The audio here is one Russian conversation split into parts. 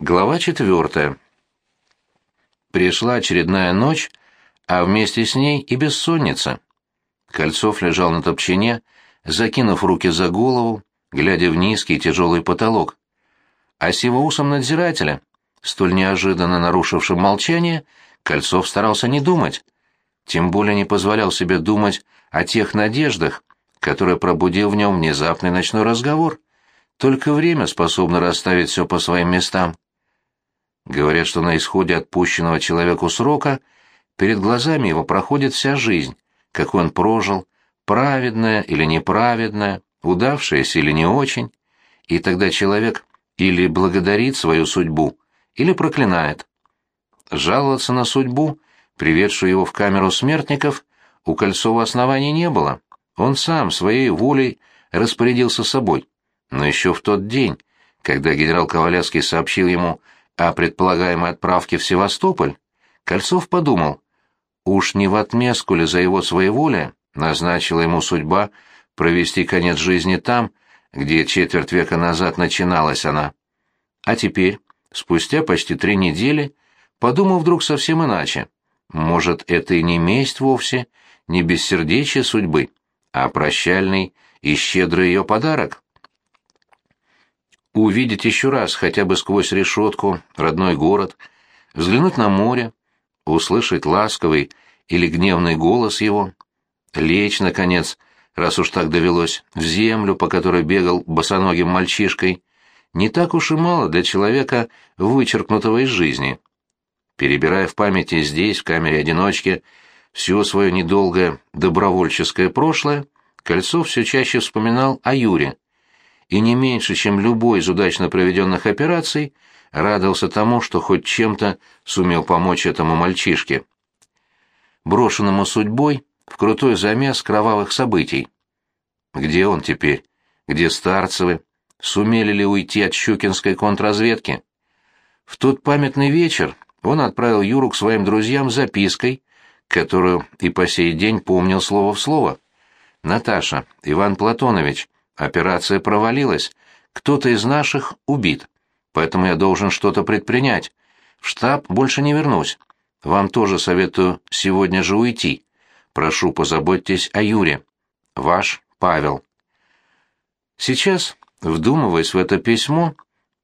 Глава четвертая. Пришла очередная ночь, а вместе с ней и бессонница. Кольцов лежал на топчине, закинув руки за голову, глядя в низкий тяжелый потолок. А с его усом надзирателя, столь неожиданно нарушившим молчание, Кольцов старался не думать. Тем более не позволял себе думать о тех надеждах, которые пробудил в нем внезапный ночной разговор. Только время способно расставить все по своим местам. Говорят, что на исходе отпущенного человеку срока перед глазами его проходит вся жизнь, как он прожил, праведная или неправедная, удавшаяся или не очень, и тогда человек или благодарит свою судьбу, или проклинает. Жаловаться на судьбу, приведшую его в камеру смертников, у Кольцова оснований не было. Он сам своей волей распорядился собой. Но еще в тот день, когда генерал Ковалевский сообщил ему о предполагаемой отправке в Севастополь, Кольцов подумал, уж не в отместку ли за его своеволие назначила ему судьба провести конец жизни там, где четверть века назад начиналась она. А теперь, спустя почти три недели, подумал вдруг совсем иначе. Может, это и не месть вовсе, не бессердечие судьбы, а прощальный и щедрый ее подарок? Увидеть еще раз хотя бы сквозь решетку родной город, взглянуть на море, услышать ласковый или гневный голос его, лечь, наконец, раз уж так довелось, в землю, по которой бегал босоногим мальчишкой, не так уж и мало для человека, вычеркнутого из жизни. Перебирая в памяти здесь, в камере-одиночке, все свое недолгое добровольческое прошлое, Кольцов все чаще вспоминал о Юре — и не меньше, чем любой из удачно проведенных операций, радовался тому, что хоть чем-то сумел помочь этому мальчишке. Брошенному судьбой в крутой замес кровавых событий. Где он теперь? Где Старцевы? Сумели ли уйти от щукинской контрразведки? В тот памятный вечер он отправил Юру к своим друзьям с запиской, которую и по сей день помнил слово в слово. «Наташа, Иван Платонович, Операция провалилась. Кто-то из наших убит. Поэтому я должен что-то предпринять. В штаб больше не вернусь. Вам тоже советую сегодня же уйти. Прошу, позаботьтесь о Юре. Ваш Павел. Сейчас, вдумываясь в это письмо,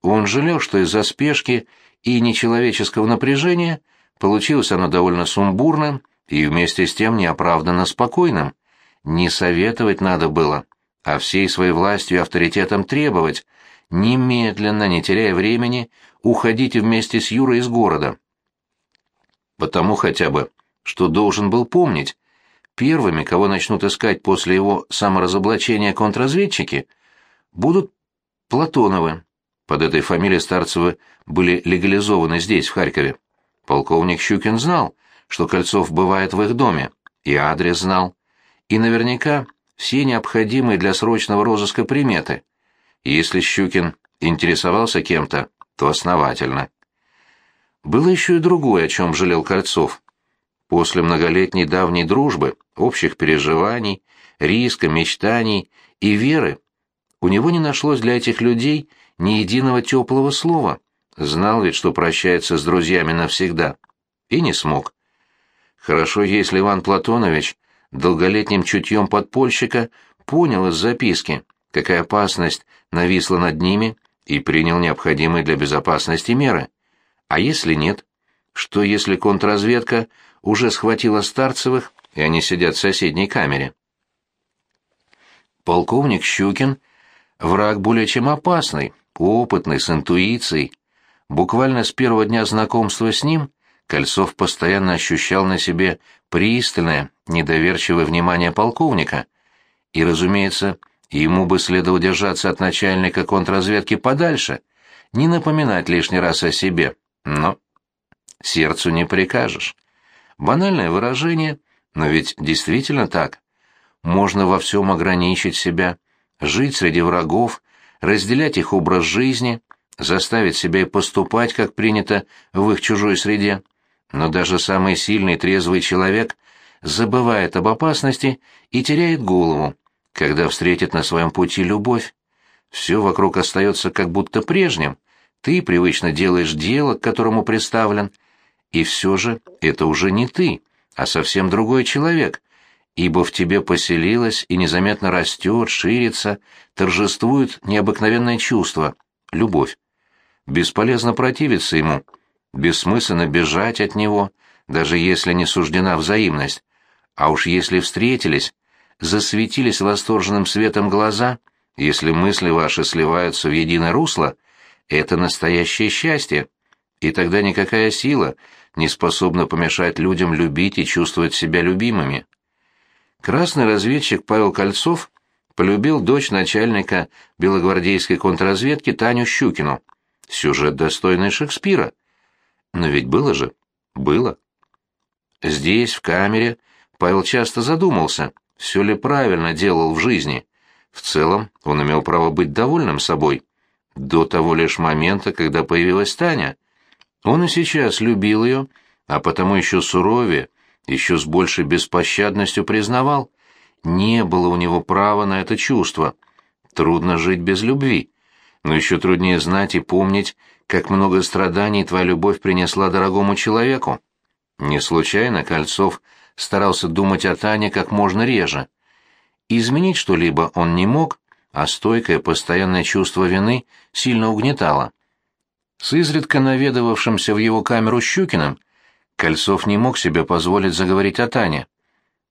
он жалел, что из-за спешки и нечеловеческого напряжения получилось оно довольно сумбурным и вместе с тем неоправданно спокойным. Не советовать надо было а всей своей властью и авторитетом требовать, немедленно, не теряя времени, уходите вместе с Юрой из города. Потому хотя бы, что должен был помнить, первыми, кого начнут искать после его саморазоблачения контрразведчики, будут Платоновы. Под этой фамилией Старцевы были легализованы здесь, в Харькове. Полковник Щукин знал, что Кольцов бывает в их доме, и адрес знал. И наверняка все необходимые для срочного розыска приметы. Если Щукин интересовался кем-то, то основательно. Было еще и другое, о чем жалел Кольцов. После многолетней давней дружбы, общих переживаний, риска, мечтаний и веры, у него не нашлось для этих людей ни единого теплого слова. Знал ведь, что прощается с друзьями навсегда. И не смог. Хорошо, если Иван Платонович долголетним чутьем подпольщика понял из записки, какая опасность нависла над ними и принял необходимые для безопасности меры. А если нет? Что если контрразведка уже схватила Старцевых, и они сидят в соседней камере? Полковник Щукин — враг более чем опасный, опытный, с интуицией. Буквально с первого дня знакомства с ним Кольцов постоянно ощущал на себе пристальное, недоверчивое внимание полковника. И, разумеется, ему бы следовало держаться от начальника контрразведки подальше, не напоминать лишний раз о себе. Но сердцу не прикажешь. Банальное выражение, но ведь действительно так. Можно во всем ограничить себя, жить среди врагов, разделять их образ жизни, заставить себя и поступать, как принято в их чужой среде. Но даже самый сильный трезвый человек забывает об опасности и теряет голову, когда встретит на своем пути любовь. Все вокруг остается как будто прежним, Ты привычно делаешь дело, к которому представлен, и все же это уже не ты, а совсем другой человек, ибо в тебе поселилось и незаметно растет, ширится, торжествует необыкновенное чувство — любовь. Бесполезно противиться ему, бессмысленно бежать от него, даже если не суждена взаимность, а уж если встретились, засветились восторженным светом глаза, если мысли ваши сливаются в единое русло, это настоящее счастье, и тогда никакая сила не способна помешать людям любить и чувствовать себя любимыми. Красный разведчик Павел Кольцов полюбил дочь начальника белогвардейской контрразведки Таню Щукину. Сюжет достойный Шекспира. Но ведь было же. Было. Здесь, в камере, Павел часто задумался, все ли правильно делал в жизни. В целом, он имел право быть довольным собой. До того лишь момента, когда появилась Таня. Он и сейчас любил ее, а потому еще суровее, еще с большей беспощадностью признавал, не было у него права на это чувство. Трудно жить без любви, но еще труднее знать и помнить, как много страданий твоя любовь принесла дорогому человеку. Не случайно Кольцов старался думать о Тане как можно реже. Изменить что-либо он не мог, а стойкое постоянное чувство вины сильно угнетало. С изредка наведывавшимся в его камеру Щукиным Кольцов не мог себе позволить заговорить о Тане.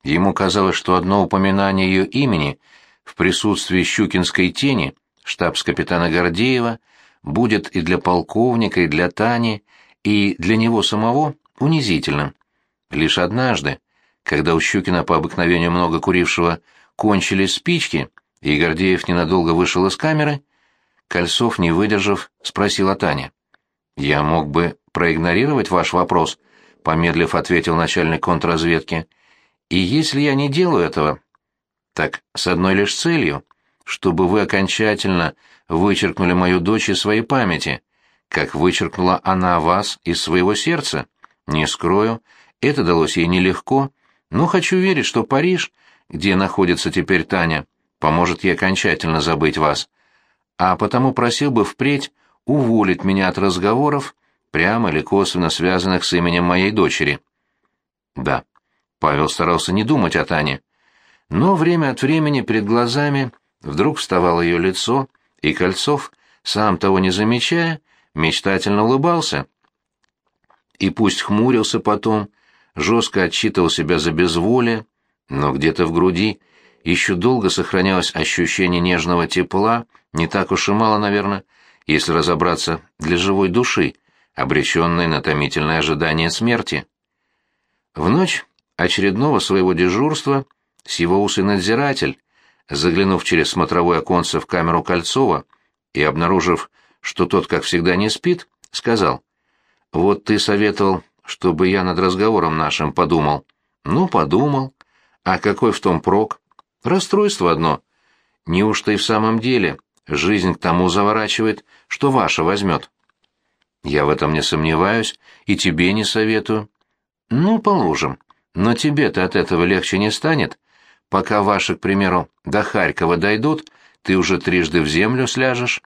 Ему казалось, что одно упоминание ее имени в присутствии щукинской тени, штабс-капитана Гордеева, будет и для полковника, и для Тани, и для него самого унизительным. Лишь однажды, когда у Щукина по обыкновению много курившего кончились спички, и Гордеев ненадолго вышел из камеры, Кольцов, не выдержав, спросил о Тане. «Я мог бы проигнорировать ваш вопрос», помедлив ответил начальник контрразведки. И если я не делаю этого, так с одной лишь целью, чтобы вы окончательно вычеркнули мою дочь из своей памяти, как вычеркнула она вас из своего сердца. Не скрою, это далось ей нелегко, но хочу верить, что Париж, где находится теперь Таня, поможет ей окончательно забыть вас. А потому просил бы впредь уволить меня от разговоров прямо или косвенно связанных с именем моей дочери. Да, Павел старался не думать о Тане. Но время от времени перед глазами вдруг вставало ее лицо, и Кольцов, сам того не замечая, мечтательно улыбался. И пусть хмурился потом, жестко отчитывал себя за безволие, но где-то в груди еще долго сохранялось ощущение нежного тепла, не так уж и мало, наверное, если разобраться, для живой души, обреченный на томительное ожидание смерти. В ночь очередного своего дежурства сивоусый надзиратель, заглянув через смотровое оконце в камеру Кольцова и обнаружив, что тот, как всегда, не спит, сказал, «Вот ты советовал, чтобы я над разговором нашим подумал». «Ну, подумал. А какой в том прок? Расстройство одно. Неужто и в самом деле жизнь к тому заворачивает, что ваша возьмет?» Я в этом не сомневаюсь и тебе не советую. Ну, положим. Но тебе-то от этого легче не станет. Пока ваши, к примеру, до Харькова дойдут, ты уже трижды в землю сляжешь.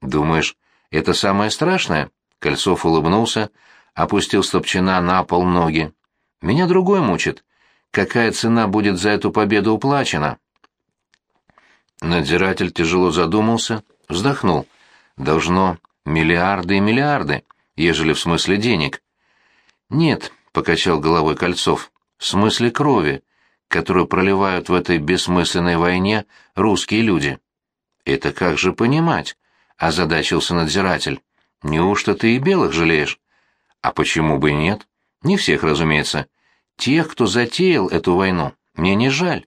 Думаешь, это самое страшное? Кольцов улыбнулся, опустил стопчина на пол ноги. Меня другой мучит. Какая цена будет за эту победу уплачена? Надзиратель тяжело задумался, вздохнул. Должно Миллиарды и миллиарды, ежели в смысле денег. Нет, покачал головой Кольцов, в смысле крови, которую проливают в этой бессмысленной войне русские люди. Это как же понимать? озадачился надзиратель. Неужто ты и белых жалеешь? А почему бы и нет? Не всех, разумеется. Тех, кто затеял эту войну, мне не жаль.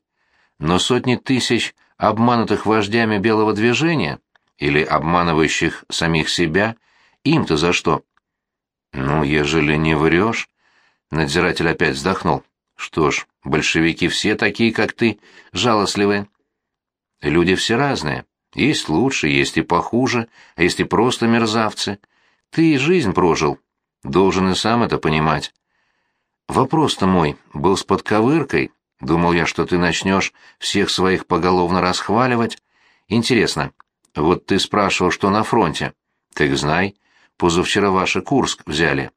Но сотни тысяч обманутых вождями белого движения или обманывающих самих себя, им-то за что? Ну, ежели не врешь... Надзиратель опять вздохнул. Что ж, большевики все такие, как ты, жалостливые. Люди все разные. Есть лучше, есть и похуже, а есть и просто мерзавцы. Ты и жизнь прожил. Должен и сам это понимать. Вопрос-то мой был с подковыркой. Думал я, что ты начнешь всех своих поголовно расхваливать. Интересно, вот ты спрашивал, что на фронте. Так знай, позавчера ваши Курск взяли».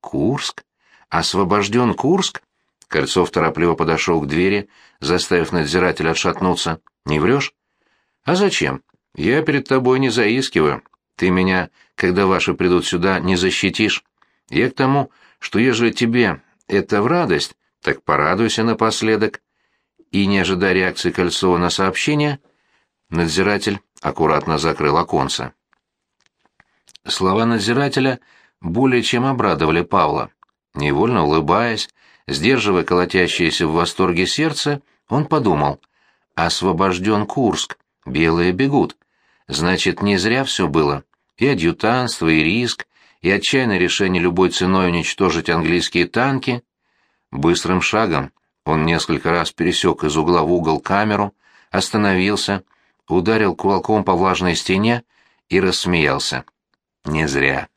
«Курск? Освобожден Курск?» Кольцов торопливо подошел к двери, заставив надзирателя отшатнуться. «Не врешь?» «А зачем? Я перед тобой не заискиваю. Ты меня, когда ваши придут сюда, не защитишь. Я к тому, что ежели тебе это в радость, так порадуйся напоследок». И, не ожидая реакции Кольцова на сообщение, надзиратель аккуратно закрыл оконце. Слова надзирателя более чем обрадовали Павла. Невольно улыбаясь, Сдерживая колотящееся в восторге сердце, он подумал. «Освобожден Курск, белые бегут. Значит, не зря все было. И адъютантство, и риск, и отчаянное решение любой ценой уничтожить английские танки». Быстрым шагом он несколько раз пересек из угла в угол камеру, остановился, ударил кулаком по влажной стене и рассмеялся. «Не зря».